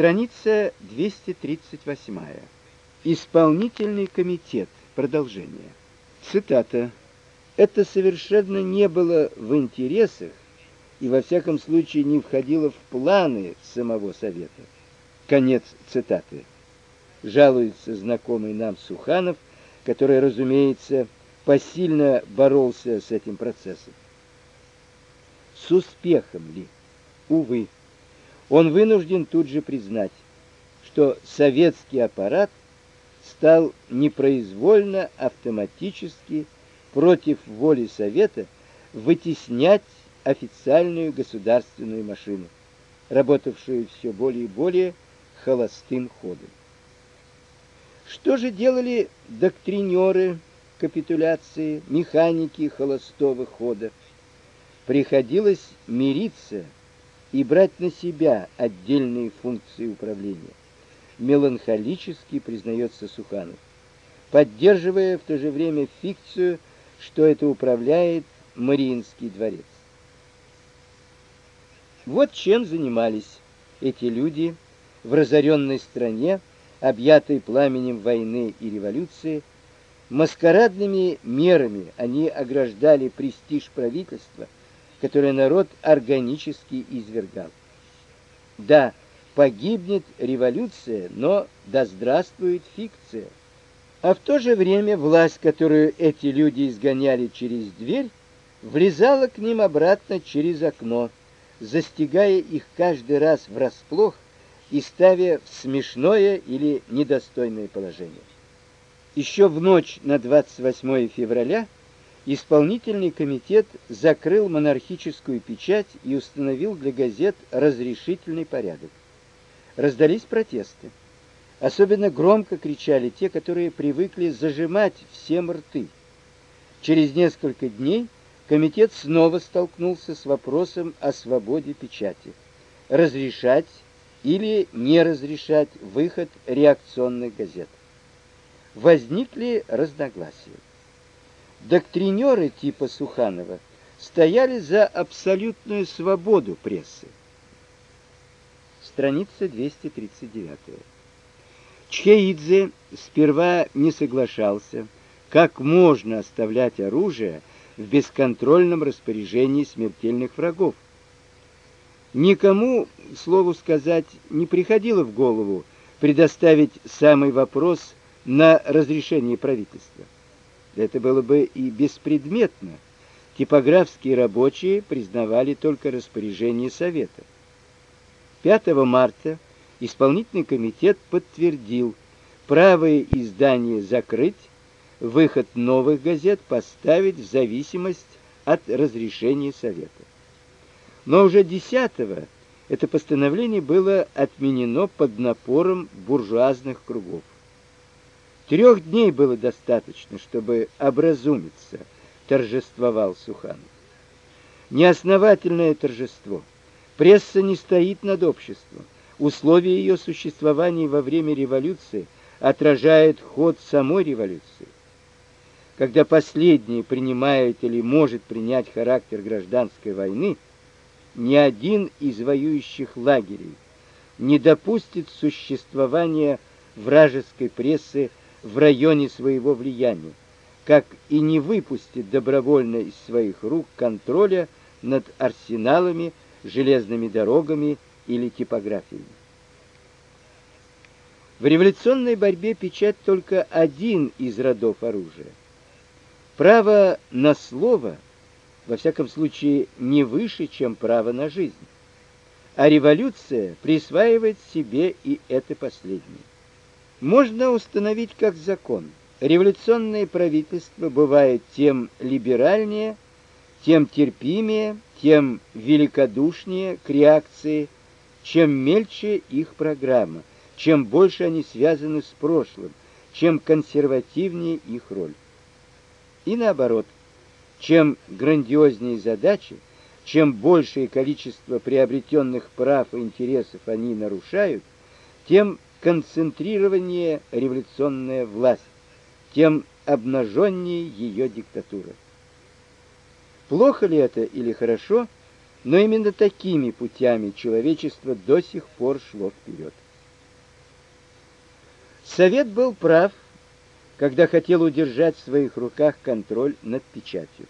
Страница 238. Исполнительный комитет. Продолжение. Цитата. Это совершенно не было в интересах и во всяком случае не входило в планы самого совета. Конец цитаты. Жалуется знакомый нам Суханов, который, разумеется, посильно боролся с этим процессом. С успехом ли? Увы. Он вынужден тут же признать, что советский аппарат стал непроизвольно автоматически против воли совета вытеснять официальную государственную машину, работавшую все более и более холостым ходом. Что же делали доктринеры капитуляции, механики холостого хода? Приходилось мириться и брать на себя отдельные функции управления. Меланхолически признается Суханов, поддерживая в то же время фикцию, что это управляет Мариинский дворец. Вот чем занимались эти люди в разоренной стране, объятой пламенем войны и революции. Маскарадными мерами они ограждали престиж правительства, которое народ органически извергал. Да, погибнет революция, но да здравствует фикция. А в то же время власть, которую эти люди изгоняли через дверь, влезала к ним обратно через окно застигая их каждый раз врасплох и ставя в смешное или недостойное положение. Еще в ночь на 28 февраля исполнительный комитет закрыл монархическую печать и установил для газет разрешительный порядок. Раздались протесты. Особенно громко кричали те, которые привыкли зажимать всем рты. Через несколько дней комитет снова столкнулся с вопросом о свободе печати. Разрешать или не разрешать выход реакционных газет. Возникли разногласия. Доктринеры типа Суханова стояли за абсолютную свободу прессы. Страница 239. Чхеидзе сперва не соглашался, как можно оставлять оружие в бесконтрольном распоряжении смертельных врагов. Никому, слову сказать, не приходило в голову предоставить самый вопрос на разрешение правительства. Это было бы и беспредметно. Типографские рабочие признавали только распоряжение совета. 5 марта исполнительный комитет подтвердил правое издание закрыть выход новых газет поставить в зависимость от разрешения совета. Но уже 10-го это постановление было отменено под напором буржуазных кругов. Трех дней было достаточно, чтобы образумиться, торжествовал Суханов. Неосновательное торжество. Пресса не стоит над обществом. Условия ее существования во время революции отражают ход самой революции когда последний принимает или может принять характер гражданской войны, ни один из воюющих лагерей не допустит существования вражеской прессы в районе своего влияния, как и не выпустит добровольно из своих рук контроля над арсеналами, железными дорогами или типографиями. В революционной борьбе печать только один из родов оружия. Право на слово, во всяком случае, не выше, чем право на жизнь. А революция присваивает себе и это последнее. Можно установить как закон. Революционное правительство бывает тем либеральнее, тем терпимее, тем великодушнее к реакции, чем мельче их программа, чем больше они связаны с прошлым, чем консервативнее их роль. И наоборот, чем грандиознее задачи, чем большее количество приобретенных прав и интересов они нарушают, тем Концентрирование революционная власть, тем обнаженнее ее диктатура. Плохо ли это или хорошо, но именно такими путями человечество до сих пор шло вперед. Совет был прав, когда хотел удержать в своих руках контроль над печатью.